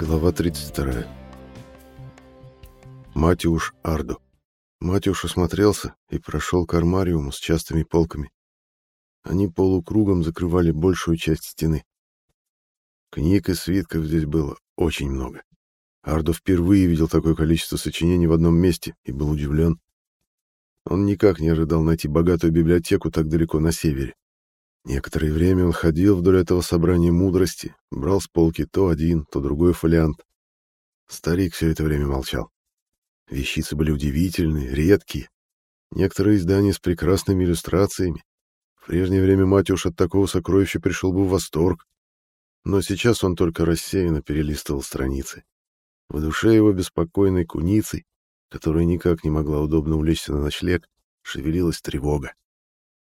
Глава 32. Матюш Ардо. Матюш осмотрелся и прошел к армариуму с частыми полками. Они полукругом закрывали большую часть стены. Книг и свитков здесь было очень много. Ардо впервые видел такое количество сочинений в одном месте и был удивлен. Он никак не ожидал найти богатую библиотеку так далеко на севере. Некоторое время он ходил вдоль этого собрания мудрости, брал с полки то один, то другой фолиант. Старик все это время молчал. Вещицы были удивительные, редкие. Некоторые издания с прекрасными иллюстрациями. В прежнее время Матюш от такого сокровища пришел бы в восторг. Но сейчас он только рассеянно перелистывал страницы. В душе его беспокойной куницей, которая никак не могла удобно улечься на ночлег, шевелилась тревога.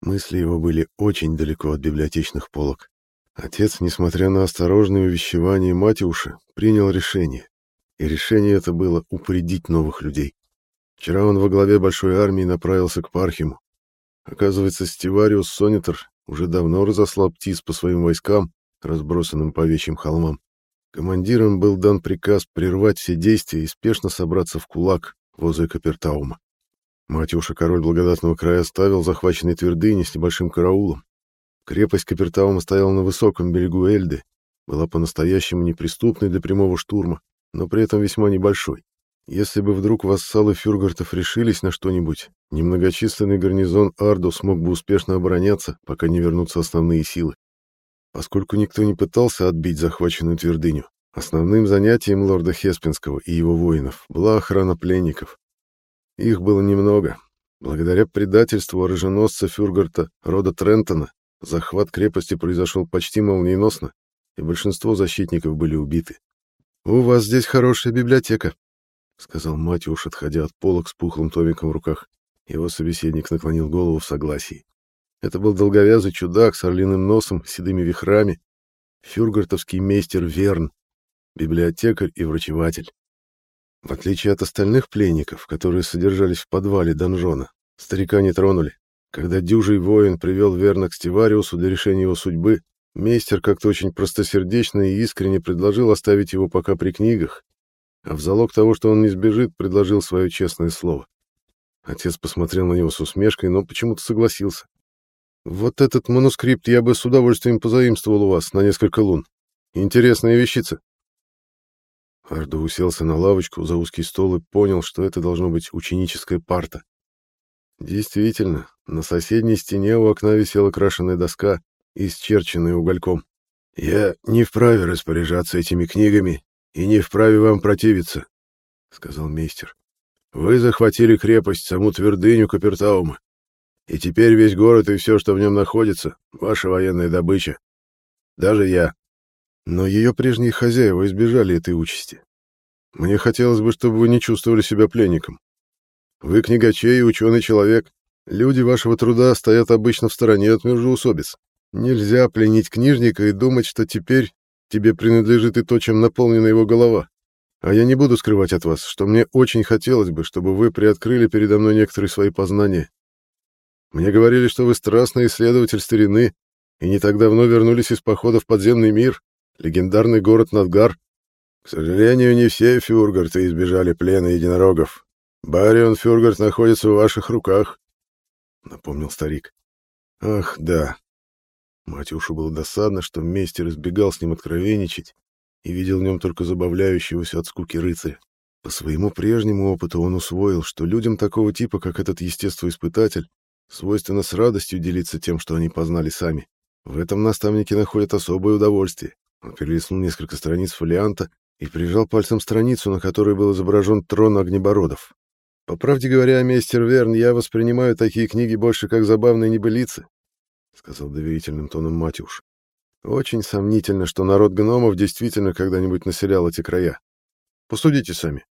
Мысли его были очень далеко от библиотечных полок. Отец, несмотря на осторожное увещевание Матюша, принял решение. И решение это было упредить новых людей. Вчера он во главе большой армии направился к Пархиму. Оказывается, Стивариус Сонитер уже давно разослал птиц по своим войскам, разбросанным по вечьим холмам. Командирам был дан приказ прервать все действия и спешно собраться в кулак возле Капертаума. Матюша, король благодатного края, оставил захваченные твердыни с небольшим караулом. Крепость Капертаума стояла на высоком берегу Эльды, была по-настоящему неприступной для прямого штурма, но при этом весьма небольшой. Если бы вдруг вассалы фюргартов решились на что-нибудь, немногочисленный гарнизон Ардо смог бы успешно обороняться, пока не вернутся основные силы. Поскольку никто не пытался отбить захваченную твердыню, основным занятием лорда Хеспинского и его воинов была охрана пленников. Их было немного. Благодаря предательству оруженосца Фюргарта рода Трентона захват крепости произошел почти молниеносно, и большинство защитников были убиты. «У вас здесь хорошая библиотека», — сказал Матюш, отходя от полок с пухлым томиком в руках. Его собеседник наклонил голову в согласии. Это был долговязый чудак с орлиным носом, седыми вихрами, фюргартовский мейстер Верн, библиотекарь и врачеватель. В отличие от остальных пленников, которые содержались в подвале донжона, старика не тронули. Когда дюжий воин привел верно к Стивариусу для решения его судьбы, мейстер как-то очень простосердечно и искренне предложил оставить его пока при книгах, а в залог того, что он не сбежит, предложил свое честное слово. Отец посмотрел на него с усмешкой, но почему-то согласился. «Вот этот манускрипт я бы с удовольствием позаимствовал у вас на несколько лун. Интересная вещица». Ардо уселся на лавочку за узкий стол и понял, что это должно быть ученическая парта. Действительно, на соседней стене у окна висела крашеная доска, исчерченная угольком. «Я не вправе распоряжаться этими книгами и не вправе вам противиться», — сказал мейстер. «Вы захватили крепость, саму твердыню Капертаума, и теперь весь город и все, что в нем находится, — ваша военная добыча. Даже я, но ее прежние хозяева избежали этой участи. Мне хотелось бы, чтобы вы не чувствовали себя пленником. Вы книгачей и ученый человек. Люди вашего труда стоят обычно в стороне от междоусобиц. Нельзя пленить книжника и думать, что теперь тебе принадлежит и то, чем наполнена его голова. А я не буду скрывать от вас, что мне очень хотелось бы, чтобы вы приоткрыли передо мной некоторые свои познания. Мне говорили, что вы страстный исследователь старины и не так давно вернулись из похода в подземный мир, легендарный город Надгар. К сожалению, не все фюргарты избежали плена единорогов. Барион Фюргарт находится в ваших руках, — напомнил старик. Ах, да. Матюшу было досадно, что мейстер избегал с ним откровенничать и видел в нем только забавляющегося от скуки рыцаря. По своему прежнему опыту он усвоил, что людям такого типа, как этот естествоиспытатель, свойственно с радостью делиться тем, что они познали сами. В этом наставники находят особое удовольствие. Он перелистнул несколько страниц фолианта и прижал пальцем страницу, на которой был изображен трон огнебородов. «По правде говоря, мистер Верн, я воспринимаю такие книги больше как забавные небылицы», — сказал доверительным тоном Матюш. «Очень сомнительно, что народ гномов действительно когда-нибудь населял эти края. Посудите сами.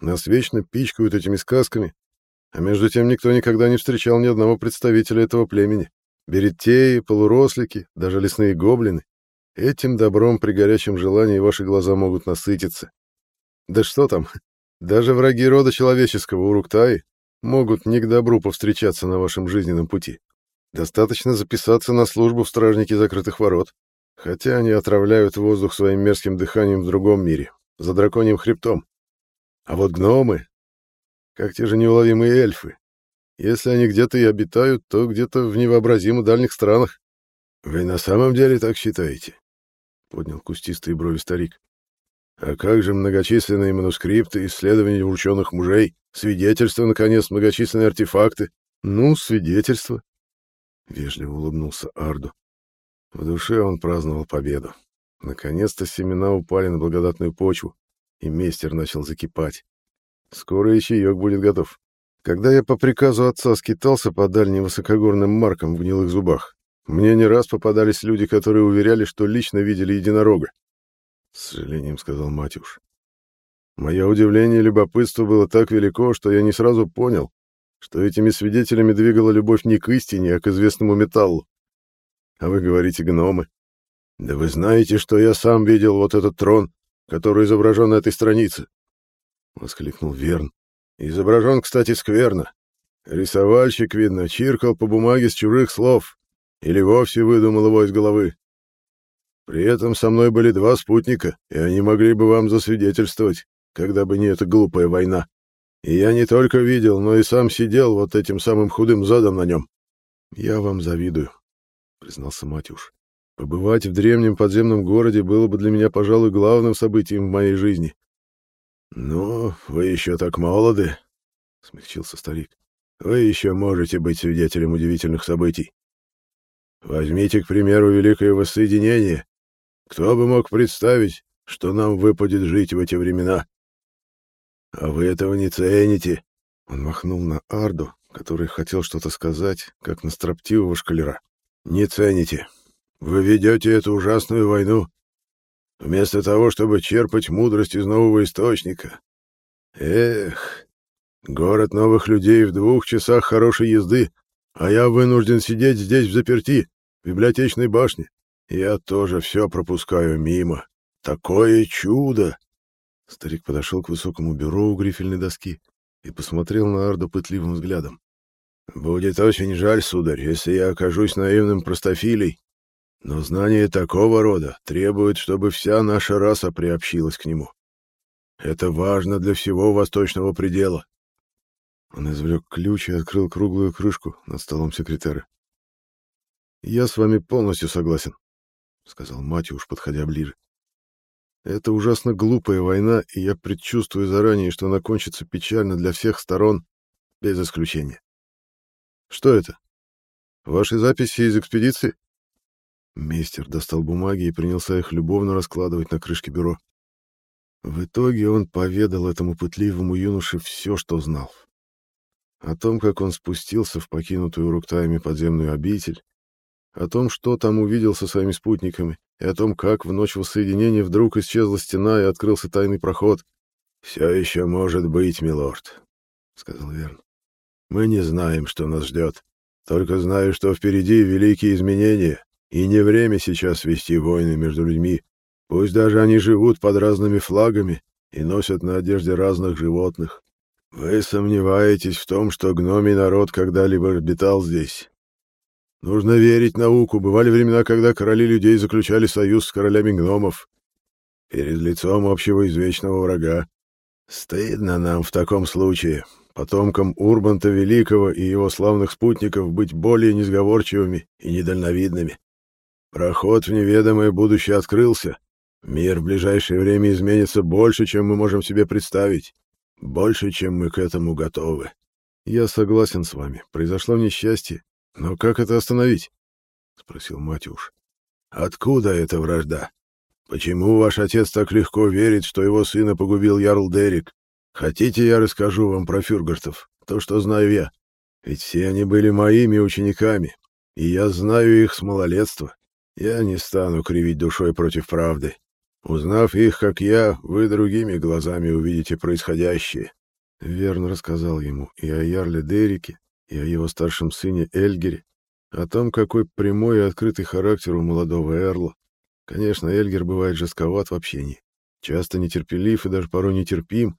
Нас вечно пичкают этими сказками, а между тем никто никогда не встречал ни одного представителя этого племени. Беретеи, полурослики, даже лесные гоблины. Этим добром при горячем желании ваши глаза могут насытиться. Да что там, даже враги рода человеческого Уруктаи могут не к добру повстречаться на вашем жизненном пути. Достаточно записаться на службу в стражники закрытых ворот, хотя они отравляют воздух своим мерзким дыханием в другом мире. за драконьим хребтом. А вот гномы, как те же неуловимые эльфы, если они где-то и обитают, то где-то в невообразимо дальних странах. Вы на самом деле так считаете? Поднял кустистые брови старик. А как же многочисленные манускрипты, исследования ученых мужей, свидетельства, наконец, многочисленные артефакты? Ну, свидетельства. Вежливо улыбнулся Арду. В душе он праздновал победу. Наконец-то семена упали на благодатную почву, и мейстер начал закипать. Скоро и чаек будет готов. Когда я по приказу отца скитался по дальним высокогорным маркам в гнилых зубах, мне не раз попадались люди, которые уверяли, что лично видели единорога. С сожалением сказал Матюш. Мое удивление и любопытство было так велико, что я не сразу понял, что этими свидетелями двигала любовь не к истине, а к известному металлу. А вы говорите гномы. Да вы знаете, что я сам видел вот этот трон, который изображен на этой странице. Воскликнул Верн. Изображен, кстати, скверно. Рисовальщик, видно, чиркал по бумаге с чужих слов или вовсе выдумал его из головы. При этом со мной были два спутника, и они могли бы вам засвидетельствовать, когда бы не эта глупая война. И я не только видел, но и сам сидел вот этим самым худым задом на нем. Я вам завидую, признался Матюш. Побывать в древнем подземном городе было бы для меня, пожалуй, главным событием в моей жизни. Ну, вы еще так молоды, смягчился старик. Вы еще можете быть свидетелем удивительных событий. Возьмите, к примеру, Великое Воссоединение. Кто бы мог представить, что нам выпадет жить в эти времена? А вы этого не цените. Он махнул на Арду, который хотел что-то сказать, как на строптивого шкалера. Не цените. Вы ведете эту ужасную войну вместо того, чтобы черпать мудрость из нового источника. Эх, город новых людей в двух часах хорошей езды, а я вынужден сидеть здесь в заперти, в библиотечной башне. Я тоже все пропускаю мимо. Такое чудо! Старик подошел к высокому бюро у грифельной доски и посмотрел на Арду пытливым взглядом. «Будет очень жаль, сударь, если я окажусь наивным простофилей, но знание такого рода требует, чтобы вся наша раса приобщилась к нему. Это важно для всего восточного предела». Он извлек ключ и открыл круглую крышку над столом секретаря. «Я с вами полностью согласен», — сказал Матюш, подходя ближе. «Это ужасно глупая война, и я предчувствую заранее, что она кончится печально для всех сторон, без исключения. Что это? Ваши записи из экспедиции?» Мейстер достал бумаги и принялся их любовно раскладывать на крышке бюро. В итоге он поведал этому пытливому юноше все, что знал. О том, как он спустился в покинутую Руктаями подземную обитель, о том, что там увидел со своими спутниками, и о том, как в ночь воссоединения вдруг исчезла стена и открылся тайный проход. «Все еще может быть, милорд», — сказал Верн. «Мы не знаем, что нас ждет. Только знаю, что впереди великие изменения, и не время сейчас вести войны между людьми. Пусть даже они живут под разными флагами и носят на одежде разных животных. Вы сомневаетесь в том, что гномий народ когда-либо обитал здесь, Нужно верить науку. Бывали времена, когда короли людей заключали союз с королями гномов. Перед лицом общего извечного врага. Стыдно нам в таком случае, потомкам Урбанта Великого и его славных спутников, быть более несговорчивыми и недальновидными. Проход в неведомое будущее открылся. Мир в ближайшее время изменится больше, чем мы можем себе представить. Больше, чем мы к этому готовы. Я согласен с вами. Произошло несчастье, но как это остановить? спросил Матюш. Откуда эта вражда? Почему ваш отец так легко верит, что его сына погубил Ярл Дерек? Хотите, я расскажу вам про фюргартов, то, что знаю я? Ведь все они были моими учениками, и я знаю их с малолетства. Я не стану кривить душой против правды. Узнав их, как я, вы другими глазами увидите происходящее. Верн рассказал ему и о Ярле Дереке, и о его старшем сыне Эльгере, о том, какой прямой и открытый характер у молодого Эрла. Конечно, Эльгер бывает жестковат в общении, часто нетерпелив и даже порой нетерпим,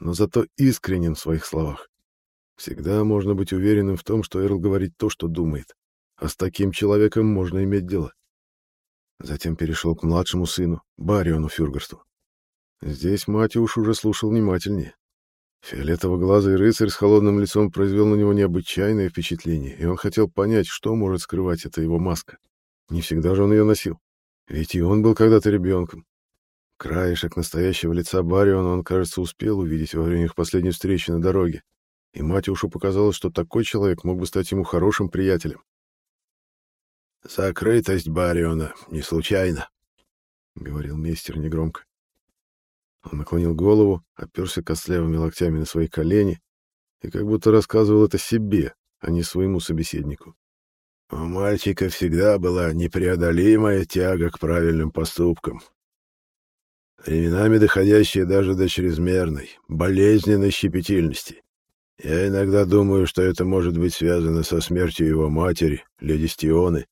но зато искренен в своих словах. Всегда можно быть уверенным в том, что Эрл говорит то, что думает, а с таким человеком можно иметь дело. Затем перешел к младшему сыну, Бариону Фюргерсту. Здесь Матюш уже слушал внимательнее. Фиолетово-глазый рыцарь с холодным лицом произвел на него необычайное впечатление, и он хотел понять, что может скрывать эта его маска. Не всегда же он ее носил. Ведь и он был когда-то ребенком. Краешек настоящего лица Бариона он, кажется, успел увидеть во время их последней встречи на дороге, и Матюшу показалось, что такой человек мог бы стать ему хорошим приятелем. «Закрытость Бариона не случайно», — говорил мистер негромко. Он наклонил голову, оперся костлявыми локтями на свои колени и как будто рассказывал это себе, а не своему собеседнику. У мальчика всегда была непреодолимая тяга к правильным поступкам. Временами доходящая даже до чрезмерной, болезненной щепетильности. Я иногда думаю, что это может быть связано со смертью его матери, леди Стионы.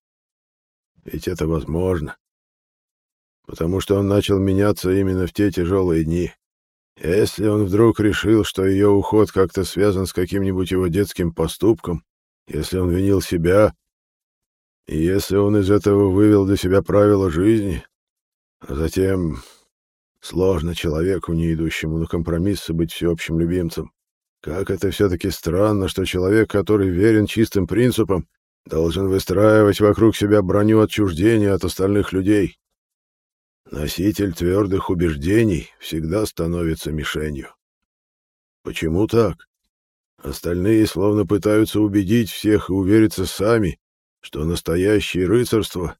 Ведь это возможно потому что он начал меняться именно в те тяжелые дни. Если он вдруг решил, что ее уход как-то связан с каким-нибудь его детским поступком, если он винил себя, и если он из этого вывел для себя правила жизни, а затем сложно человеку, не идущему на компромиссы, быть всеобщим любимцем. Как это все-таки странно, что человек, который верен чистым принципам, должен выстраивать вокруг себя броню отчуждения от остальных людей. Носитель твердых убеждений всегда становится мишенью. Почему так? Остальные словно пытаются убедить всех и увериться сами, что настоящее рыцарство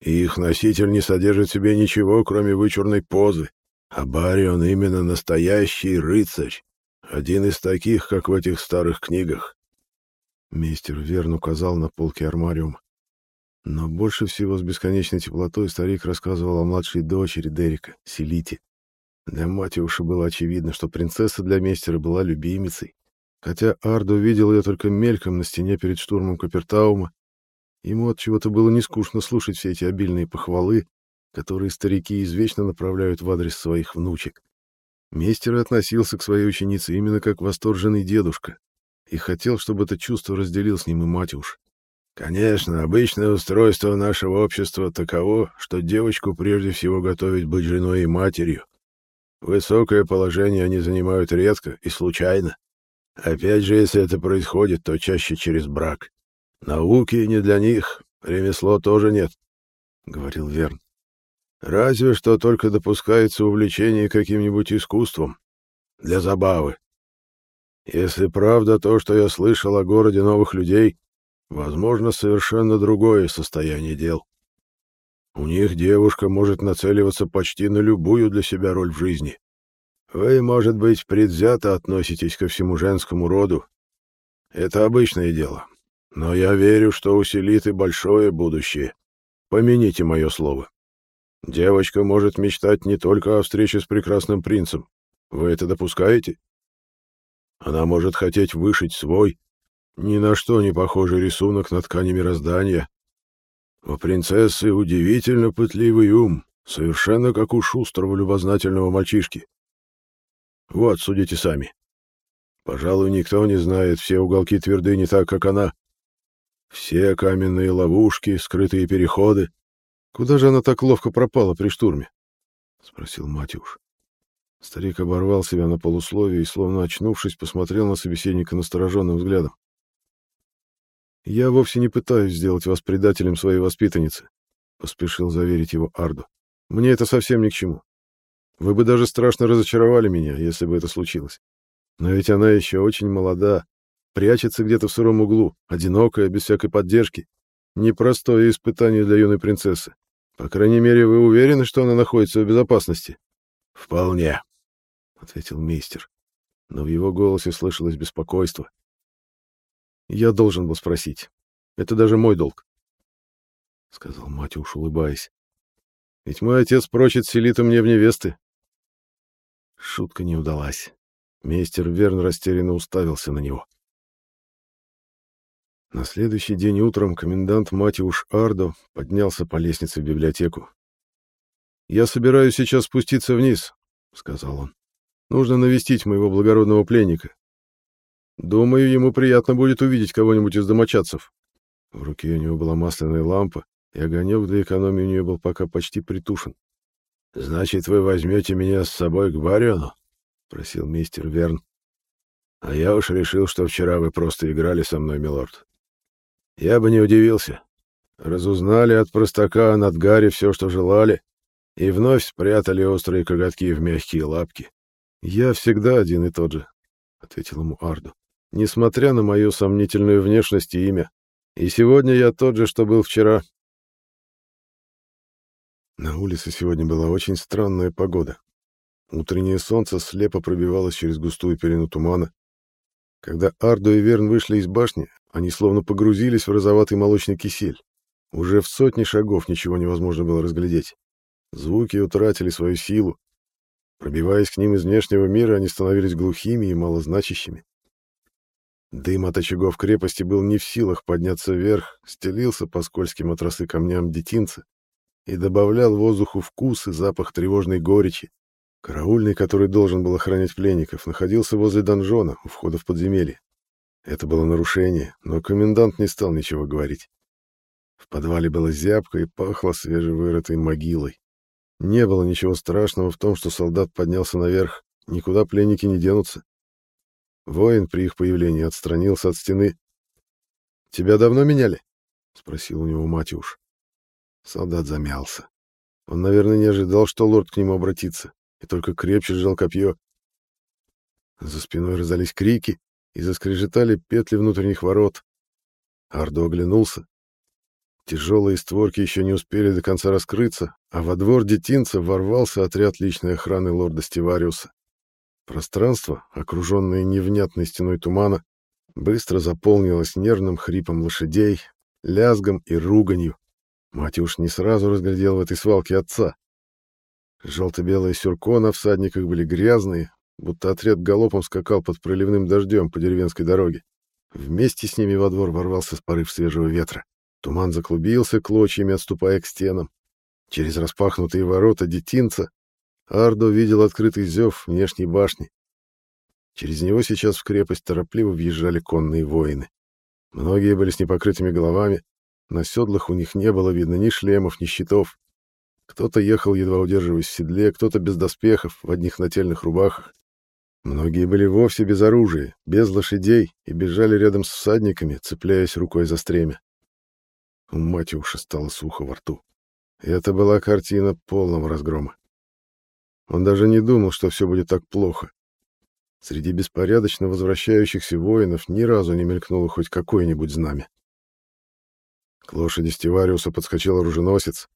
и их носитель не содержит в себе ничего, кроме вычурной позы, а Барион именно настоящий рыцарь, один из таких, как в этих старых книгах. Мистер Верн указал на полки армариума. Но больше всего с бесконечной теплотой старик рассказывал о младшей дочери Дерека, Селите. Для Матиуша было очевидно, что принцесса для мистера была любимицей. Хотя Ардо видел ее только мельком на стене перед штурмом Капертаума, ему от чего-то было не скучно слушать все эти обильные похвалы, которые старики извечно направляют в адрес своих внучек. Мистер относился к своей ученице именно как восторженный дедушка и хотел, чтобы это чувство разделил с ним и Матюш. Конечно, обычное устройство нашего общества таково, что девочку прежде всего готовить быть женой и матерью. Высокое положение они занимают редко и случайно. Опять же, если это происходит, то чаще через брак. Науки не для них, ремесло тоже нет, — говорил Верн. Разве что только допускается увлечение каким-нибудь искусством. Для забавы. Если правда то, что я слышал о городе новых людей, Возможно, совершенно другое состояние дел. У них девушка может нацеливаться почти на любую для себя роль в жизни. Вы, может быть, предвзято относитесь ко всему женскому роду. Это обычное дело. Но я верю, что у Селиты большое будущее. Помяните мое слово. Девочка может мечтать не только о встрече с прекрасным принцем. Вы это допускаете? Она может хотеть вышить свой, ни на что не похожий рисунок на ткани мироздания. У принцессы удивительно пытливый ум, совершенно как у шустрого любознательного мальчишки. Вот, судите сами. Пожалуй, никто не знает все уголки твердыни так, как она. Все каменные ловушки, скрытые переходы. Куда же она так ловко пропала при штурме? — спросил Матюш. Старик оборвал себя на полусловие и, словно очнувшись, посмотрел на собеседника настороженным взглядом. «Я вовсе не пытаюсь сделать вас предателем своей воспитанницы», — поспешил заверить его Ардо. «Мне это совсем ни к чему. Вы бы даже страшно разочаровали меня, если бы это случилось. Но ведь она еще очень молода, прячется где-то в сыром углу, одинокая, без всякой поддержки. Непростое испытание для юной принцессы. По крайней мере, вы уверены, что она находится в безопасности?» «Вполне», — ответил мистер. Но в его голосе слышалось беспокойство. Я должен был спросить. Это даже мой долг. — сказал Матюш, улыбаясь. — Ведь мой отец прочит Селита мне в невесты. Шутка не удалась. Мейстер Верн растерянно уставился на него. На следующий день утром комендант Матиуш Ардо поднялся по лестнице в библиотеку. «Я собираюсь сейчас спуститься вниз», — сказал он. «Нужно навестить моего благородного пленника. Думаю, ему приятно будет увидеть кого-нибудь из домочадцев. В руке у него была масляная лампа, и огонек для экономии у нее был пока почти притушен. «Значит, вы возьмете меня с собой к Бариону?» — просил мистер Верн. «А я уж решил, что вчера вы просто играли со мной, милорд. Я бы не удивился. Разузнали от простака о Надгаре все, что желали, и вновь спрятали острые коготки в мягкие лапки. «Я всегда один и тот же», — ответил ему Арду, «несмотря на мою сомнительную внешность и имя. И сегодня я тот же, что был вчера». На улице сегодня была очень странная погода. Утреннее солнце слепо пробивалось через густую пелену тумана. Когда Ардо и Верн вышли из башни, они словно погрузились в розоватый молочный кисель. Уже в сотни шагов ничего невозможно было разглядеть. Звуки утратили свою силу. Пробиваясь к ним из внешнего мира, они становились глухими и малозначащими. Дым от очагов крепости был не в силах подняться вверх, стелился по скользким от камням детинца и добавлял воздуху вкус и запах тревожной горечи. Караульный, который должен был охранять пленников, находился возле донжона, у входа в подземелье. Это было нарушение, но комендант не стал ничего говорить. В подвале было зябко и пахло свежевырытой могилой. Не было ничего страшного в том, что солдат поднялся наверх, никуда пленники не денутся. Воин при их появлении отстранился от стены. «Тебя давно меняли?» — спросил у него Матюш. Солдат замялся. Он, наверное, не ожидал, что лорд к нему обратится, и только крепче сжал копье. За спиной раздались крики и заскрежетали петли внутренних ворот. Ардо оглянулся. Тяжелые створки еще не успели до конца раскрыться, а во двор детинца ворвался отряд личной охраны лорда Стивариуса. Пространство, окруженное невнятной стеной тумана, быстро заполнилось нервным хрипом лошадей, лязгом и руганью. Матюш не сразу разглядел в этой свалке отца. Желто-белые сюрко на всадниках были грязные, будто отряд галопом скакал под проливным дождем по деревенской дороге. Вместе с ними во двор ворвался с порыв свежего ветра. Туман заклубился клочьями, отступая к стенам. Через распахнутые ворота детинца Ардо видел открытый зев внешней башни. Через него сейчас в крепость торопливо въезжали конные воины. Многие были с непокрытыми головами, на седлах у них не было видно ни шлемов, ни щитов. Кто-то ехал, едва удерживаясь в седле, кто-то без доспехов, в одних нательных рубахах. Многие были вовсе без оружия, без лошадей и бежали рядом с всадниками, цепляясь рукой за стремя. У Матюша стало сухо во рту. Это была картина полного разгрома. Он даже не думал, что все будет так плохо. Среди беспорядочно возвращающихся воинов ни разу не мелькнуло хоть какое-нибудь знамя. К лошади Стивариуса подскочил оруженосец.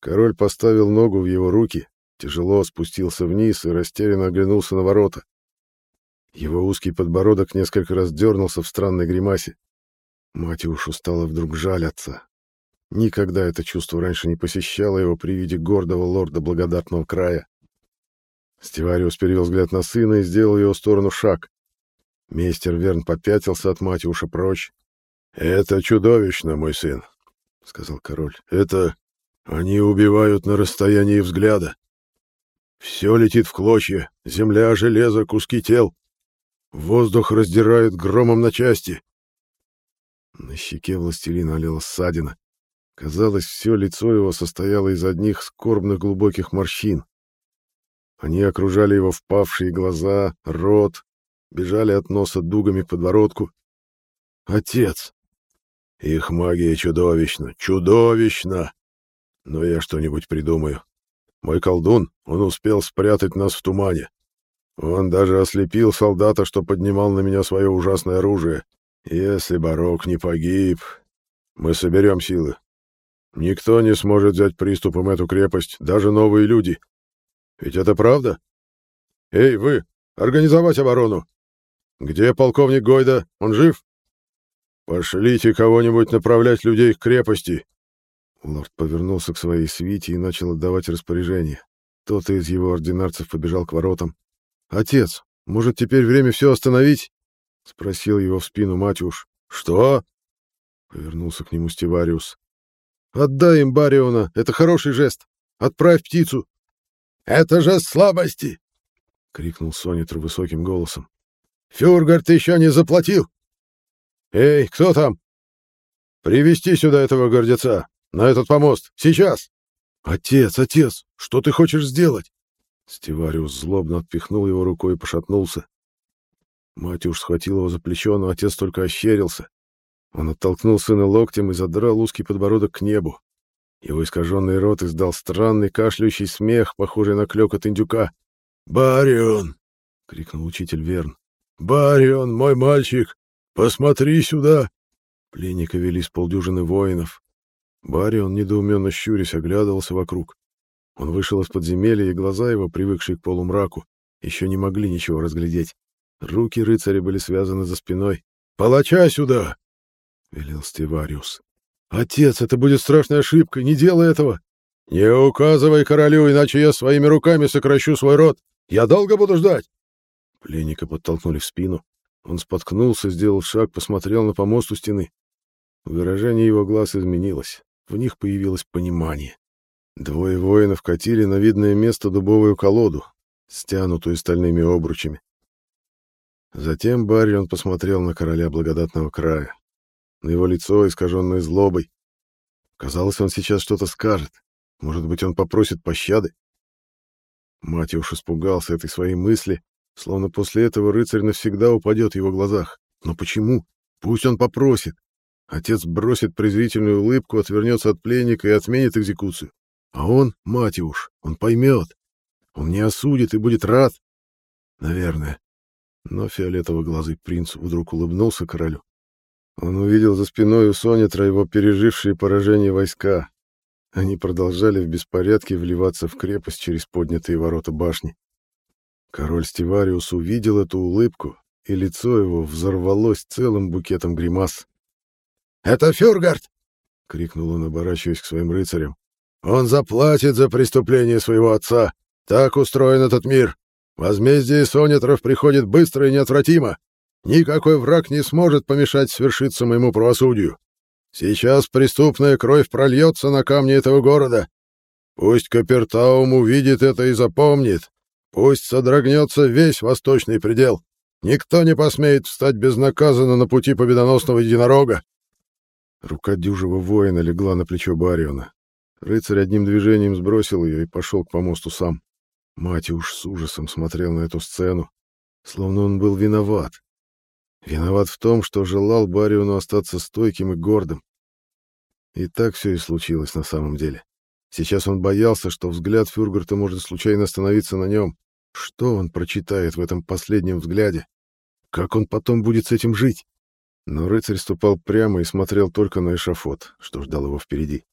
Король поставил ногу в его руки, тяжело спустился вниз и растерянно оглянулся на ворота. Его узкий подбородок несколько раз дернулся в странной гримасе. Матюшу стало вдруг жаль отца. Никогда это чувство раньше не посещало его при виде гордого лорда благодатного края. Стивариус перевел взгляд на сына и сделал в его сторону шаг. Мейстер Верн попятился от Матюша прочь. — Это чудовищно, мой сын, — сказал король. — Это... Они убивают на расстоянии взгляда. Все летит в клочья, земля, железо, куски тел. Воздух раздирают громом на части. На щеке властелина олела ссадина. Казалось, все лицо его состояло из одних скорбных глубоких морщин. Они окружали его впавшие глаза, рот, бежали от носа дугами к подбородку. «Отец!» «Их магия чудовищна, чудовищна! Но я что-нибудь придумаю. Мой колдун, он успел спрятать нас в тумане. Он даже ослепил солдата, что поднимал на меня свое ужасное оружие. Если Барок не погиб, мы соберем силы, Никто не сможет взять приступом эту крепость, даже новые люди. Ведь это правда? Эй, вы, организовать оборону! Где полковник Гойда? Он жив? Пошлите кого-нибудь направлять людей к крепости. Лорд повернулся к своей свите и начал отдавать распоряжение. Кто-то из его ординарцев побежал к воротам. «Отец, может, теперь время все остановить?» — спросил его в спину Матюш. «Что?» — повернулся к нему Стивариус. Отдай им Бариона, это хороший жест. Отправь птицу. Это же слабости, крикнул Сонитр высоким голосом. Фюргард еще не заплатил. Эй, кто там? Привести сюда этого гордеца, на этот помост, сейчас. Отец, отец, Что ты хочешь сделать?» Стивариус злобно отпихнул его рукой и пошатнулся. Матюш схватил его за плечо, но отец только ощерился. Он оттолкнул сына локтем и задрал узкий подбородок к небу. Его искаженный рот издал странный кашляющий смех, похожий на клёкот индюка. «Барион!» — крикнул учитель Верн. «Барион, мой мальчик! Посмотри сюда!» Пленника вели с полдюжины воинов. Барион, недоуменно щурясь, оглядывался вокруг. Он вышел из подземелья, и глаза его, привыкшие к полумраку, еще не могли ничего разглядеть. Руки рыцаря были связаны за спиной. «Палача сюда!» — велел Стивариус. «Отец, это будет страшной ошибкой, не делай этого!» «Не указывай королю, иначе я своими руками сокращу свой род! Я долго буду ждать!» Пленника подтолкнули в спину. Он споткнулся, сделал шаг, посмотрел на помост у стены. Выражение его глаз изменилось. В них появилось понимание. Двое воинов катили на видное место дубовую колоду, стянутую стальными обручами. Затем Баррион посмотрел на короля благодатного края, на его лицо, искаженное злобой. Казалось, он сейчас что-то скажет. Может быть, он попросит пощады? Матюш испугался этой своей мысли, словно после этого рыцарь навсегда упадет в его глазах. Но почему? Пусть он попросит. Отец бросит презрительную улыбку, отвернется от пленника и отменит экзекуцию. А он, Матюш, он поймет. Он не осудит и будет рад. Наверное. Но фиолетово-глазый принц вдруг улыбнулся королю. Он увидел за спиной у Сонитра его пережившие поражение войска. Они продолжали в беспорядке вливаться в крепость через поднятые ворота башни. Король Стивариус увидел эту улыбку, и лицо его взорвалось целым букетом гримас. «Это Фюргард!» — крикнул он, оборачиваясь к своим рыцарям. «Он заплатит за преступление своего отца! Так устроен этот мир! Возмездие Сонитров приходит быстро и неотвратимо. Никакой враг не сможет помешать свершиться моему правосудию. Сейчас преступная кровь прольется на камни этого города. Пусть Капертаум увидит это и запомнит. Пусть содрогнется весь восточный предел. Никто не посмеет встать безнаказанно на пути победоносного единорога. Рука дюжего воина легла на плечо Бариона. Рыцарь одним движением сбросил ее и пошел к помосту сам. Матюш с ужасом смотрел на эту сцену, словно он был виноват. Виноват в том, что желал Бариону остаться стойким и гордым. И так все и случилось на самом деле. Сейчас он боялся, что взгляд Фюргарта может случайно остановиться на нем. Что он прочитает в этом последнем взгляде? Как он потом будет с этим жить? Но рыцарь ступал прямо и смотрел только на эшафот, что ждал его впереди.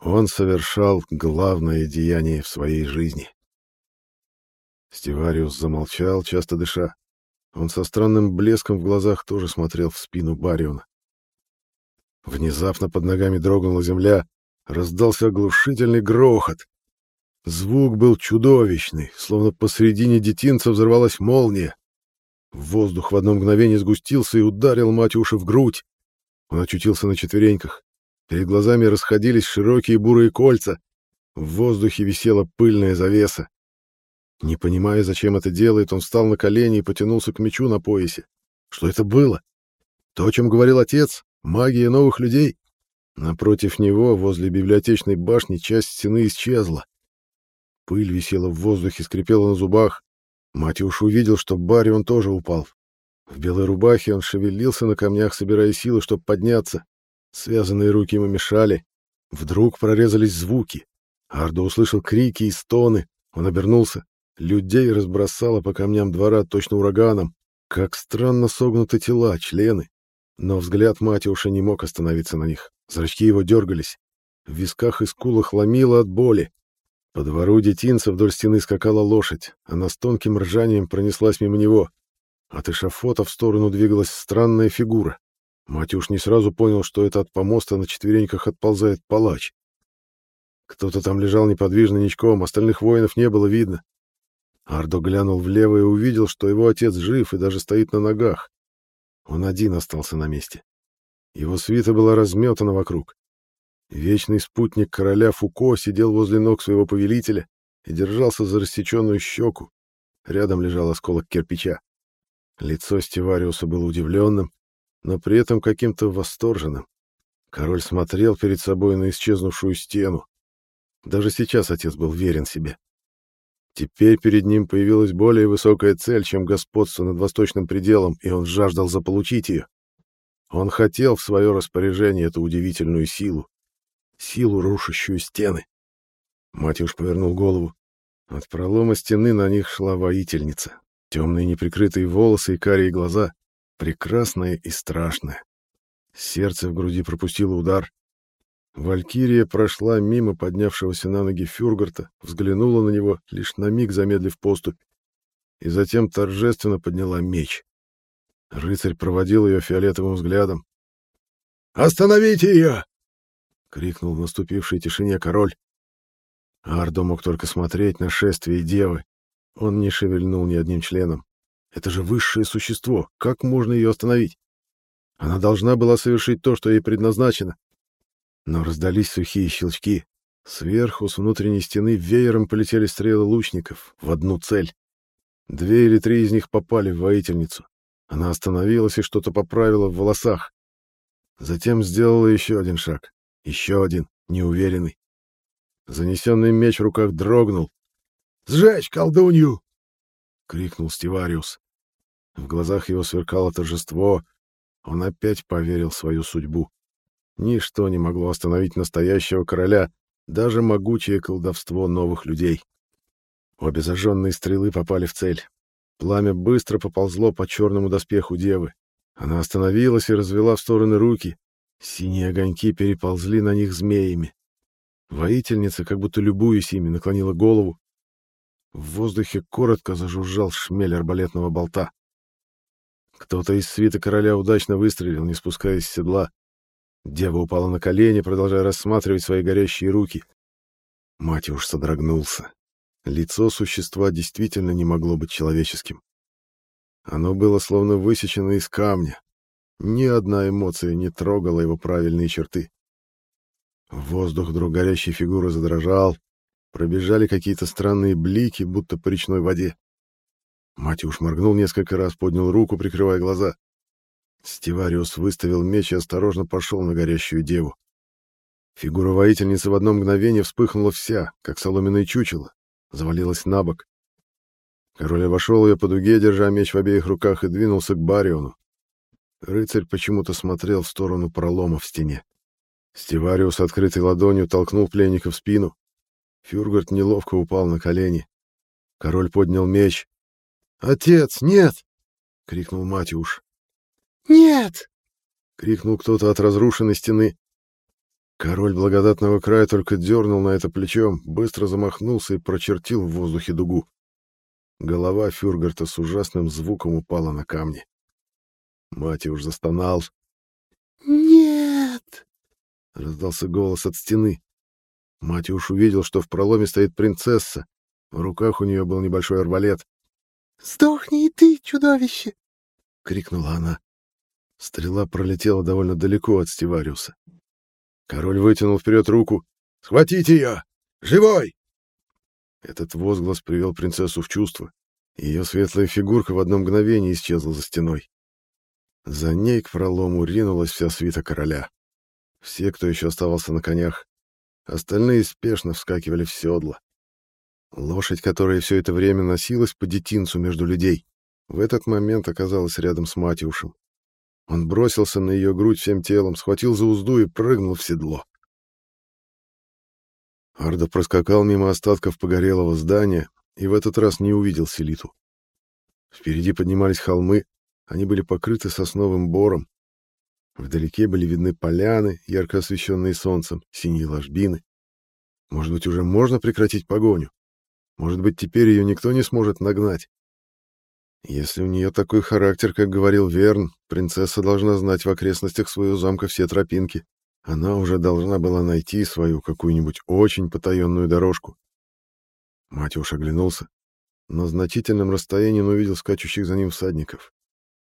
Он совершал главное деяние в своей жизни. Стивариус замолчал, часто дыша. Он со странным блеском в глазах тоже смотрел в спину Бариона. Внезапно под ногами дрогнула земля, раздался оглушительный грохот. Звук был чудовищный, словно посредине детинца взорвалась молния. Воздух в одно мгновение сгустился и ударил Матюша в грудь. Он очутился на четвереньках. Перед глазами расходились широкие бурые кольца. В воздухе висела пыльная завеса. Не понимая, зачем это делает, он встал на колени и потянулся к мечу на поясе. Что это было? То, о чем говорил отец? Магия новых людей? Напротив него, возле библиотечной башни, часть стены исчезла. Пыль висела в воздухе, скрипела на зубах. Матюш увидел, что Барри тоже упал. В белой рубахе он шевелился на камнях, собирая силы, чтобы подняться. Связанные руки ему мешали. Вдруг прорезались звуки. Ардо услышал крики и стоны. Он обернулся. Людей разбросало по камням двора точно ураганом. Как странно согнуты тела, члены. Но взгляд Матюша не мог остановиться на них. Зрачки его дергались. В висках и скулах ломило от боли. По двору детинца вдоль стены скакала лошадь. Она с тонким ржанием пронеслась мимо него. От эшафота в сторону двигалась странная фигура. Матюш не сразу понял, что это от помоста на четвереньках отползает палач. Кто-то там лежал неподвижно ничком, остальных воинов не было видно. Ардо глянул влево и увидел, что его отец жив и даже стоит на ногах. Он один остался на месте. Его свита была разметана вокруг. Вечный спутник короля Фуко сидел возле ног своего повелителя и держался за рассеченную щеку. Рядом лежал осколок кирпича. Лицо Стивариуса было удивленным, но при этом каким-то восторженным. Король смотрел перед собой на исчезнувшую стену. Даже сейчас отец был верен себе. Теперь перед ним появилась более высокая цель, чем господство над восточным пределом, и он жаждал заполучить ее. Он хотел в свое распоряжение эту удивительную силу. Силу, рушащую стены. Матюш повернул голову. От пролома стены на них шла воительница. Темные неприкрытые волосы и карие глаза. Прекрасная и страшная. Сердце в груди пропустило удар. Валькирия прошла мимо поднявшегося на ноги Фюргарта, взглянула на него, лишь на миг замедлив поступь, и затем торжественно подняла меч. Рыцарь проводил ее фиолетовым взглядом. «Остановите ее!» — крикнул в наступившей тишине король. Ардо мог только смотреть на шествие девы. Он не шевельнул ни одним членом. Это же высшее существо. Как можно ее остановить? Она должна была совершить то, что ей предназначено. Но раздались сухие щелчки. Сверху, с внутренней стены, веером полетели стрелы лучников в одну цель. Две или три из них попали в воительницу. Она остановилась и что-то поправила в волосах. Затем сделала еще один шаг. Еще один, неуверенный. Занесенный меч в руках дрогнул. «Сжечь колдунью!» — крикнул Стивариус. В глазах его сверкало торжество. Он опять поверил в свою судьбу. Ничто не могло остановить настоящего короля, даже могучее колдовство новых людей. Обе зажженные стрелы попали в цель. Пламя быстро поползло по черному доспеху девы. Она остановилась и развела в стороны руки. Синие огоньки переползли на них змеями. Воительница, как будто любуясь ими, наклонила голову. В воздухе коротко зажужжал шмель арбалетного болта. Кто-то из свита короля удачно выстрелил, не спускаясь с седла. Дева упала на колени, продолжая рассматривать свои горящие руки. Мать уж содрогнулся. Лицо существа действительно не могло быть человеческим. Оно было словно высечено из камня. Ни одна эмоция не трогала его правильные черты. Воздух вдруг горящей фигуры задрожал, пробежали какие-то странные блики, будто по речной воде. Матюш моргнул несколько раз, поднял руку, прикрывая глаза. Стивариус выставил меч и осторожно пошел на горящую деву. Фигура воительницы в одно мгновение вспыхнула вся, как соломенное чучело, завалилась на бок. Король обошел ее по дуге, держа меч в обеих руках, и двинулся к Бариону. Рыцарь почему-то смотрел в сторону пролома в стене. Стивариус открытой ладонью толкнул пленника в спину. Фюргард неловко упал на колени. Король поднял меч. «Отец, нет!» — крикнул Матюш. «Нет!» — крикнул кто-то от разрушенной стены. Король благодатного края только дернул на это плечом, быстро замахнулся и прочертил в воздухе дугу. Голова Фюргарта с ужасным звуком упала на камни. Матиуш застонал. «Нет!» — раздался голос от стены. Матиуш увидел, что в проломе стоит принцесса. В руках у нее был небольшой арбалет. «Сдохни и ты, чудовище!» — крикнула она. Стрела пролетела довольно далеко от Стивариуса. Король вытянул вперед руку. «Схватите ее! Живой!» Этот возглас привел принцессу в чувство. Ее светлая фигурка в одно мгновение исчезла за стеной. За ней к пролому ринулась вся свита короля. Все, кто еще оставался на конях. Остальные спешно вскакивали в седла. Лошадь, которая все это время носилась по детинцу между людей, в этот момент оказалась рядом с Матиушем. Он бросился на ее грудь всем телом, схватил за узду и прыгнул в седло. Ардо проскакал мимо остатков погорелого здания и в этот раз не увидел Селиту. Впереди поднимались холмы, они были покрыты сосновым бором. Вдалеке были видны поляны, ярко освещенные солнцем, синие ложбины. Может быть, уже можно прекратить погоню? Может быть, теперь ее никто не сможет нагнать? Если у нее такой характер, как говорил Верн, принцесса должна знать в окрестностях своего замка все тропинки. Она уже должна была найти свою какую-нибудь очень потаенную дорожку. Матюш оглянулся. На значительном расстоянии он увидел скачущих за ним всадников.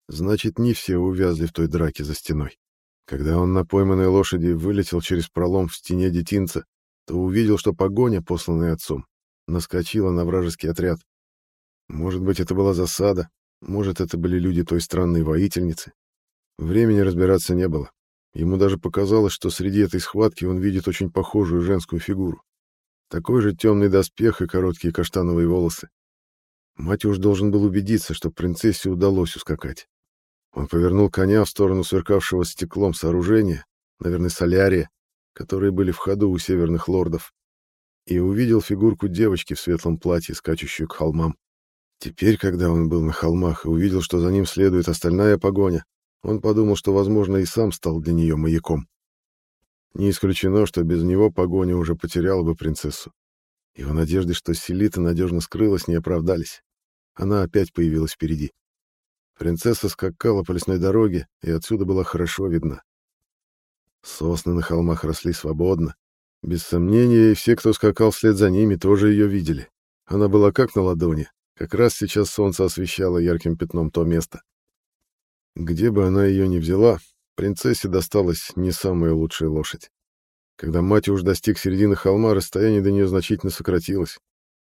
Значит, не все увязли в той драке за стеной. Когда он на пойманной лошади вылетел через пролом в стене детинца, то увидел, что погоня, посланная отцом, наскочила на вражеский отряд. Может быть, это была засада, может, это были люди той странной воительницы. Времени разбираться не было. Ему даже показалось, что среди этой схватки он видит очень похожую женскую фигуру. такой же темный доспех и короткие каштановые волосы. Матюш должен был убедиться, что принцессе удалось ускакать. Он повернул коня в сторону сверкавшего стеклом сооружения, наверное, солярия, которые были в ходу у северных лордов, и увидел фигурку девочки в светлом платье, скачущую к холмам. Теперь, когда он был на холмах и увидел, что за ним следует остальная погоня, он подумал, что, возможно, и сам стал для нее маяком. Не исключено, что без него погоня уже потеряла бы принцессу. Его надежды, что Селита надежно скрылась, не оправдались. Она опять появилась впереди. Принцесса скакала по лесной дороге, и отсюда была хорошо видна. Сосны на холмах росли свободно. Без сомнения, и все, кто скакал вслед за ними, тоже ее видели. Она была как на ладони. Как раз сейчас солнце освещало ярким пятном то место. Где бы она ее ни взяла, принцессе досталась не самая лучшая лошадь. Когда мать уж достиг середины холма, расстояние до нее значительно сократилось.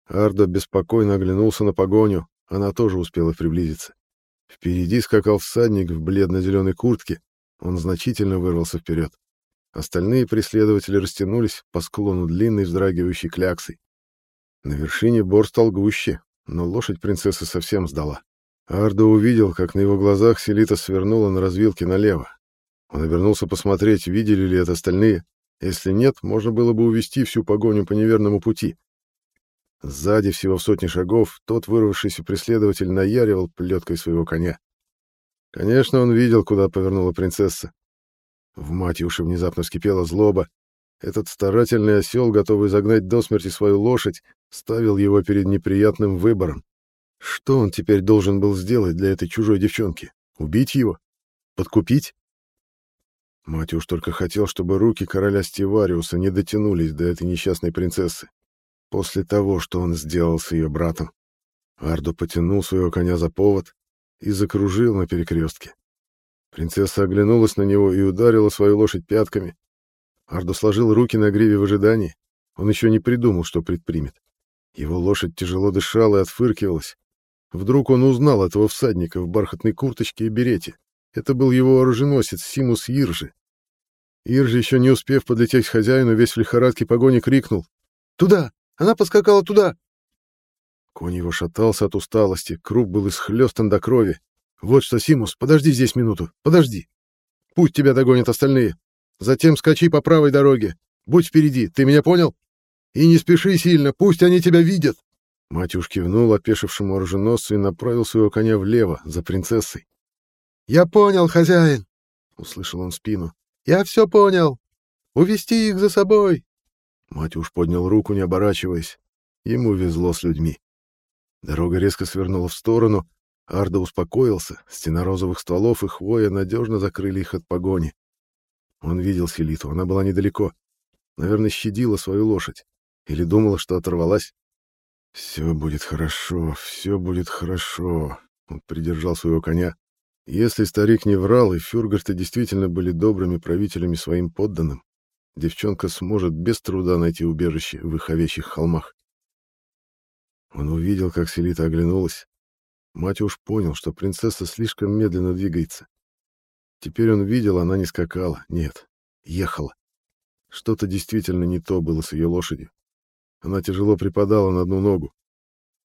Ардо беспокойно оглянулся на погоню, она тоже успела приблизиться. Впереди скакал всадник в бледно-зеленой куртке, он значительно вырвался вперед. Остальные преследователи растянулись по склону длинной вздрагивающей кляксой. На вершине бор стал гуще, но лошадь принцессы совсем сдала. Ардо увидел, как на его глазах Селита свернула на развилке налево. Он обернулся посмотреть, видели ли это остальные. Если нет, можно было бы увести всю погоню по неверному пути. Сзади, всего в сотни шагов, тот вырвавшийся преследователь наяривал плеткой своего коня. Конечно, он видел, куда повернула принцесса. В мать уши внезапно вскипела злоба. Этот старательный осел, готовый загнать до смерти свою лошадь, ставил его перед неприятным выбором. Что он теперь должен был сделать для этой чужой девчонки? Убить его? Подкупить? Мать уж только хотел, чтобы руки короля Стивариуса не дотянулись до этой несчастной принцессы. После того, что он сделал с ее братом. Ардо потянул своего коня за повод и закружил на перекрестке. Принцесса оглянулась на него и ударила свою лошадь пятками. Ардо сложил руки на гриве в ожидании. Он еще не придумал, что предпримет. Его лошадь тяжело дышала и отфыркивалась. Вдруг он узнал этого всадника в бархатной курточке и берете. Это был его оруженосец Симус Иржи. Иржи, еще не успев подлететь к хозяину, весь в лихорадке погони крикнул. «Туда! Она поскакала туда!» Конь его шатался от усталости, круг был исхлестан до крови. «Вот что, Симус, подожди здесь минуту, подожди. Пусть тебя догонят остальные. Затем скачи по правой дороге. Будь впереди, ты меня понял? И не спеши сильно, пусть они тебя видят!» Матюш кивнул опешившему оруженосцу и направил своего коня влево, за принцессой. «Я понял, хозяин!» — услышал он спину. «Я все понял! Увести их за собой!» Матюш поднял руку, не оборачиваясь. Ему везло с людьми. Дорога резко свернула в сторону. Арда успокоился. Стена розовых стволов и хвоя надежно закрыли их от погони. Он видел Селиту, она была недалеко. Наверное, щадила свою лошадь. Или думала, что оторвалась. «Все будет хорошо, все будет хорошо», — он придержал своего коня. Если старик не врал, и фюргарты действительно были добрыми правителями своим подданным, девчонка сможет без труда найти убежище в их овечьих холмах. Он увидел, как Селита оглянулась. Мать уж понял, что принцесса слишком медленно двигается. Теперь он видел, она не скакала, нет, ехала. Что-то действительно не то было с ее лошадью. Она тяжело припадала на одну ногу.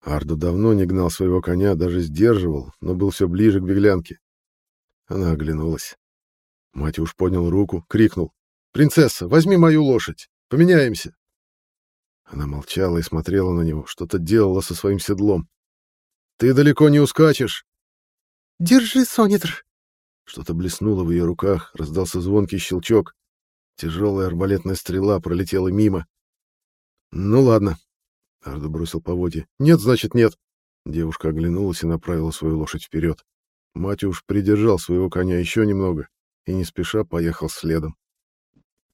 Арду давно не гнал своего коня, даже сдерживал, но был все ближе к беглянке. Она оглянулась. Мать уж поднял руку, крикнул. «Принцесса, возьми мою лошадь! Поменяемся!» Она молчала и смотрела на него, что-то делала со своим седлом. «Ты далеко не ускачешь!» «Держи, Сонитр!» Что-то блеснуло в ее руках, раздался звонкий щелчок. Тяжелая арбалетная стрела пролетела мимо. «Ну ладно», — Ардо бросил поводья. «Нет, значит, нет». Девушка оглянулась и направила свою лошадь вперед. Матюш придержал своего коня еще немного и не спеша поехал следом.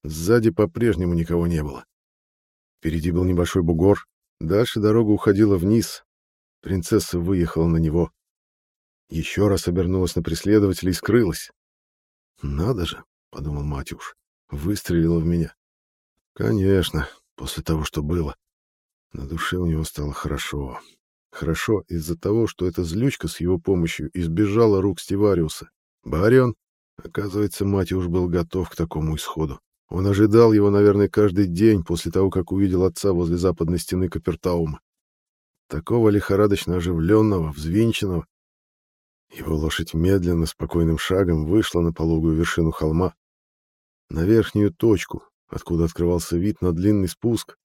Сзади по-прежнему никого не было. Впереди был небольшой бугор, дальше дорога уходила вниз. Принцесса выехала на него. Еще раз обернулась на преследователя и скрылась. «Надо же», — подумал Матюш, — выстрелила в меня. «Конечно, после того, что было. На душе у него стало хорошо. Хорошо из-за того, что эта злючка с его помощью избежала рук Стивариуса. Барион, оказывается, мать уж был готов к такому исходу. Он ожидал его, наверное, каждый день после того, как увидел отца возле западной стены Капертаума. Такого лихорадочно оживленного, взвинченного. Его лошадь медленно, спокойным шагом вышла на пологую вершину холма, на верхнюю точку, откуда открывался вид на длинный спуск,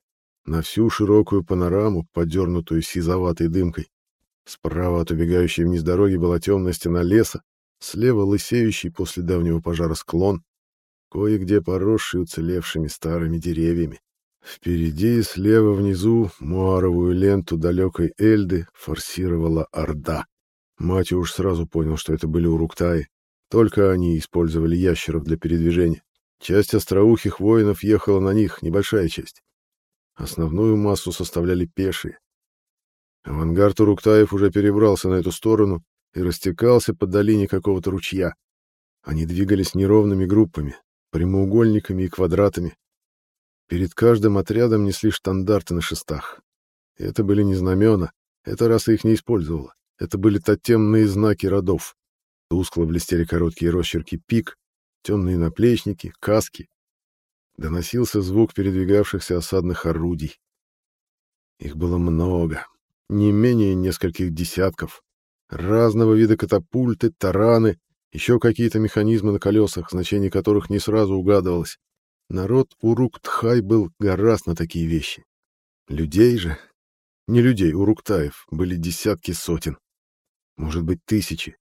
на всю широкую панораму, подернутую сизоватой дымкой. Справа от убегающей вниз дороги была темная стена леса, слева лысеющий после давнего пожара склон, кое-где поросший уцелевшими старыми деревьями. Впереди и слева внизу муаровую ленту далекой Эльды форсировала Орда. Мать уж сразу понял, что это были уруктаи. Только они использовали ящеров для передвижения. Часть остроухих воинов ехала на них, небольшая часть. Основную массу составляли пешие. Авангард Уруктаев уже перебрался на эту сторону и растекался по долине какого-то ручья. Они двигались неровными группами, прямоугольниками и квадратами. Перед каждым отрядом несли штандарты на шестах. Это были не знамена, эта раса их не использовала. Это были тотемные знаки родов. Тускло блестели короткие росчерки пик, темные наплечники, каски. Доносился звук передвигавшихся осадных орудий. Их было много, не менее нескольких десятков. Разного вида катапульты, тараны, еще какие-то механизмы на колесах, значение которых не сразу угадывалось. Народ Урук-Тхай был гораст на такие вещи. Людей же, не людей, Уруктаев, были десятки сотен. Может быть, тысячи.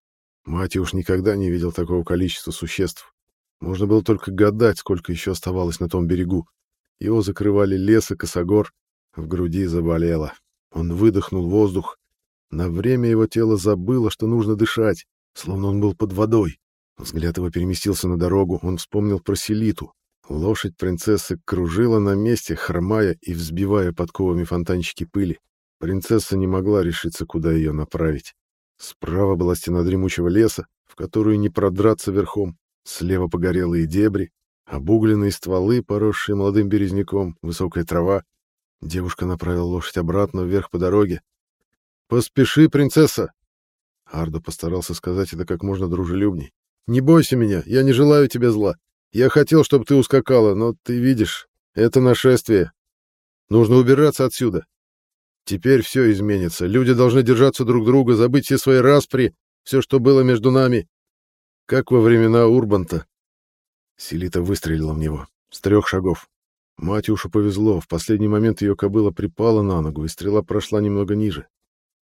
Мать уж никогда не видел такого количества существ. Можно было только гадать, сколько еще оставалось на том берегу. Его закрывали лес и косогор, в груди заболело. Он выдохнул воздух. На время его тело забыло, что нужно дышать, словно он был под водой. Взгляд его переместился на дорогу, он вспомнил про Селиту. Лошадь принцессы кружила на месте, хромая и взбивая подковами фонтанчики пыли. Принцесса не могла решиться, куда ее направить. Справа была стена дремучего леса, в которую не продраться верхом. Слева погорелые дебри, обугленные стволы, поросшие молодым березняком, высокая трава. Девушка направила лошадь обратно вверх по дороге. «Поспеши, принцесса!» Ардо постарался сказать это как можно дружелюбней. «Не бойся меня, я не желаю тебе зла. Я хотел, чтобы ты ускакала, но ты видишь, это нашествие. Нужно убираться отсюда. Теперь все изменится. Люди должны держаться друг друга, забыть все свои распри, все, что было между нами. Как во времена Урбанта». Селита выстрелила в него. С трех шагов. Матюшу повезло, в последний момент ее кобыла припала на ногу, и стрела прошла немного ниже.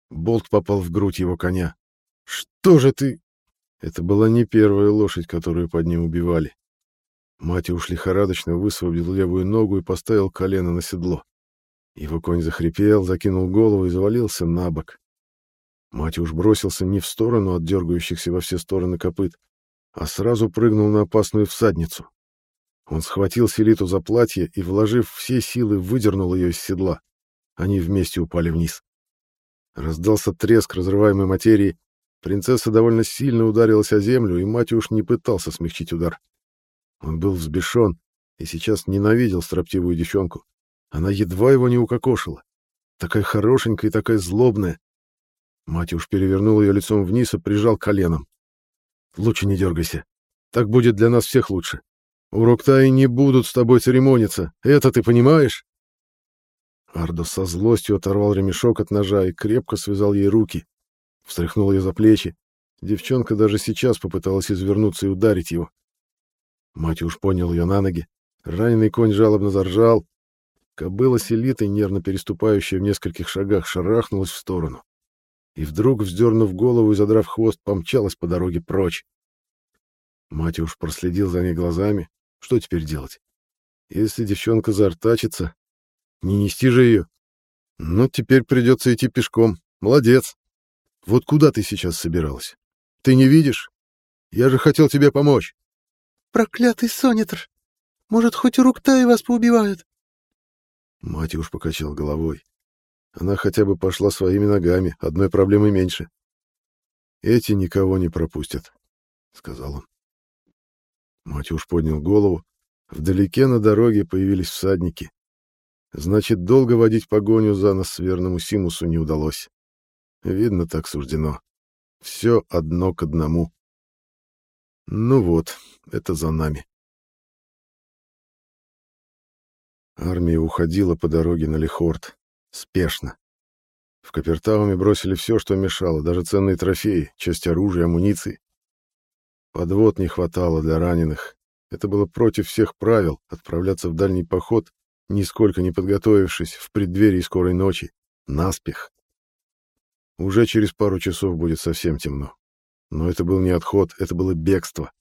Болт попал в грудь его коня. «Что же ты...» Это была не первая лошадь, которую под ним убивали. Матюш лихорадочно высвободил левую ногу и поставил колено на седло. Его конь захрипел, закинул голову и завалился на бок. Матюш бросился не в сторону от дергающихся во все стороны копыт, а сразу прыгнул на опасную всадницу. Он схватил Селиту за платье и, вложив все силы, выдернул ее из седла. Они вместе упали вниз. Раздался треск разрываемой материи. Принцесса довольно сильно ударилась о землю, и мать уж не пытался смягчить удар. Он был взбешен и сейчас ненавидел строптивую девчонку. Она едва его не укокошила. Такая хорошенькая и такая злобная. Мать уж перевернул ее лицом вниз и прижал коленом. «Лучше не дергайся. Так будет для нас всех лучше. Уроктаи не будут с тобой церемониться. Это ты понимаешь?» Ардо со злостью оторвал ремешок от ножа и крепко связал ей руки. Встряхнул ее за плечи. Девчонка даже сейчас попыталась извернуться и ударить его. Мать уж понял ее на ноги. Раненый конь жалобно заржал. Кобыла селитой, нервно переступающая в нескольких шагах, шарахнулась в сторону. И вдруг, вздернув голову и задрав хвост, помчалась по дороге прочь. Мать уж проследил за ней глазами, что теперь делать? Если девчонка заортачится, не нести же ее. Ну, теперь придется идти пешком. Молодец. Вот куда ты сейчас собиралась? Ты не видишь? Я же хотел тебе помочь. Проклятый Сонитр! Может, хоть Руктаи вас поубивают? Мать уж покачал головой. Она хотя бы пошла своими ногами, одной проблемы меньше. Эти никого не пропустят, — сказал он. Матюш поднял голову. Вдалеке на дороге появились всадники. Значит, долго водить погоню за нас верному Симусу не удалось. Видно, так суждено. Все одно к одному. Ну вот, это за нами. Армия уходила по дороге на Лихорд. Спешно. В Капертауме бросили все, что мешало, даже ценные трофеи, часть оружия, амуниции. Подвод не хватало для раненых. Это было против всех правил отправляться в дальний поход, нисколько не подготовившись в преддверии скорой ночи, наспех. Уже через пару часов будет совсем темно. Но это был не отход, это было бегство.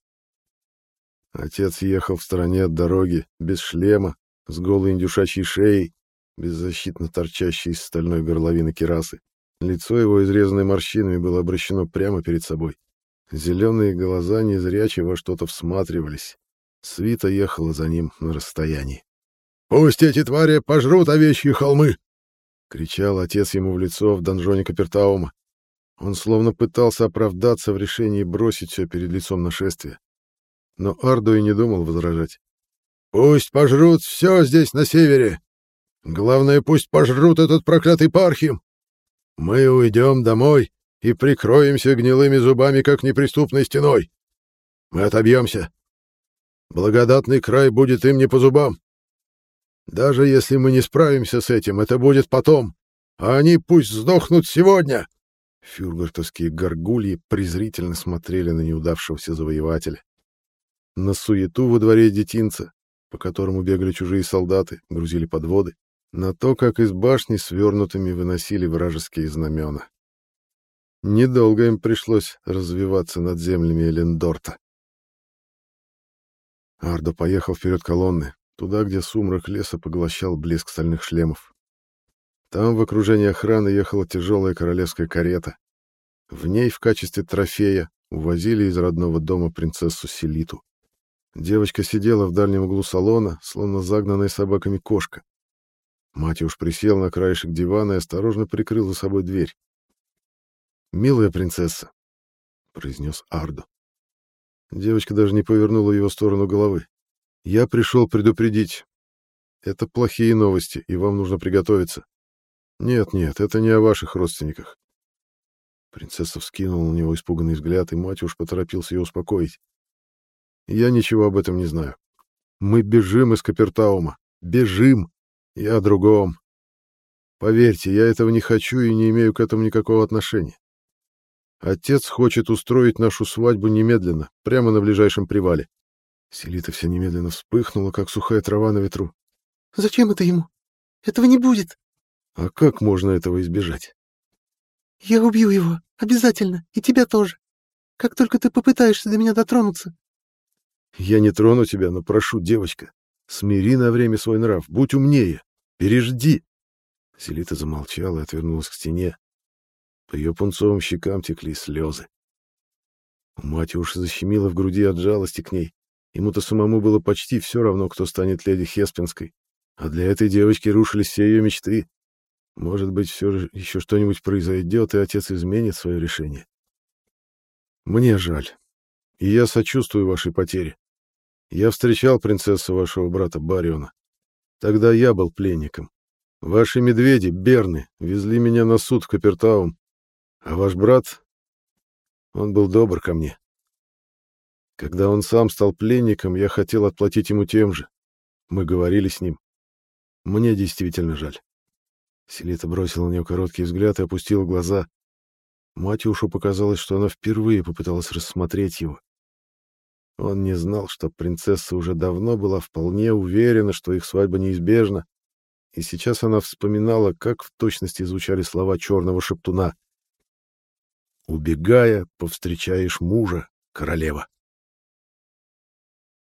Отец ехал в стороне от дороги, без шлема, с голой индюшачьей шеей, беззащитно торчащей из стальной горловины керасы. Лицо его, изрезанное морщинами, было обращено прямо перед собой. Зеленые глаза незряче во что-то всматривались. Свита ехала за ним на расстоянии. «Пусть эти твари пожрут овечьи холмы!» — кричал отец ему в лицо в донжоне Капертаума. Он словно пытался оправдаться в решении бросить все перед лицом нашествия. Но Ардо и не думал возражать. «Пусть пожрут все здесь, на севере! Главное, пусть пожрут этот проклятый Пархим! Мы уйдем домой и прикроемся гнилыми зубами, как неприступной стеной. Мы отобьемся. Благодатный край будет им не по зубам. Даже если мы не справимся с этим, это будет потом, а они пусть сдохнут сегодня!» Фюргартовские горгульи презрительно смотрели на неудавшегося завоевателя. На суету во дворе детинца, по которому бегали чужие солдаты, грузили подводы, на то, как из башни свернутыми выносили вражеские знамена. Недолго им пришлось развиваться над землями Элендорта. Ардо поехал вперед колонны, туда, где сумрак леса поглощал блеск стальных шлемов. Там в окружении охраны ехала тяжелая королевская карета. В ней в качестве трофея увозили из родного дома принцессу Селиту. Девочка сидела в дальнем углу салона, словно загнанная собаками кошка. Мать уж присел на краешек дивана и осторожно прикрыл за собой дверь. «Милая принцесса», — произнес Ардо. Девочка даже не повернула в его сторону головы. «Я пришел предупредить. Это плохие новости, и вам нужно приготовиться. Нет-нет, это не о ваших родственниках». Принцесса вскинула на него испуганный взгляд, и мать уж поторопился ее успокоить. «Я ничего об этом не знаю. Мы бежим из Капертаума. Бежим! Я о другом. Поверьте, я этого не хочу и не имею к этому никакого отношения. Отец хочет устроить нашу свадьбу немедленно, прямо на ближайшем привале. Селита вся немедленно вспыхнула, как сухая трава на ветру. «Зачем это ему? Этого не будет!» «А как можно этого избежать?» «Я убью его, обязательно, и тебя тоже. Как только ты попытаешься до меня дотронуться». «Я не трону тебя, но прошу, девочка, смири на время свой нрав, будь умнее, пережди!» Селита замолчала и отвернулась к стене. По ее пунцовым щекам текли слезы. У мати уж защемило в груди от жалости к ней. Ему-то самому было почти все равно, кто станет леди Хеспинской. А для этой девочки рушились все ее мечты. Может быть, все же еще что-нибудь произойдет, и отец изменит свое решение. Мне жаль. И я сочувствую вашей потере. Я встречал принцессу вашего брата Бариона. Тогда я был пленником. Ваши медведи, Берны, везли меня на суд в Капертаум, а ваш брат, он был добр ко мне. Когда он сам стал пленником, я хотел отплатить ему тем же. Мы говорили с ним. Мне действительно жаль. Селита бросила на нее короткий взгляд и опустила глаза. Матюшу показалось, что она впервые попыталась рассмотреть его. Он не знал, что принцесса уже давно была вполне уверена, что их свадьба неизбежна, и сейчас она вспоминала, как в точности звучали слова черного шептуна — Убегая, повстречаешь мужа, королева.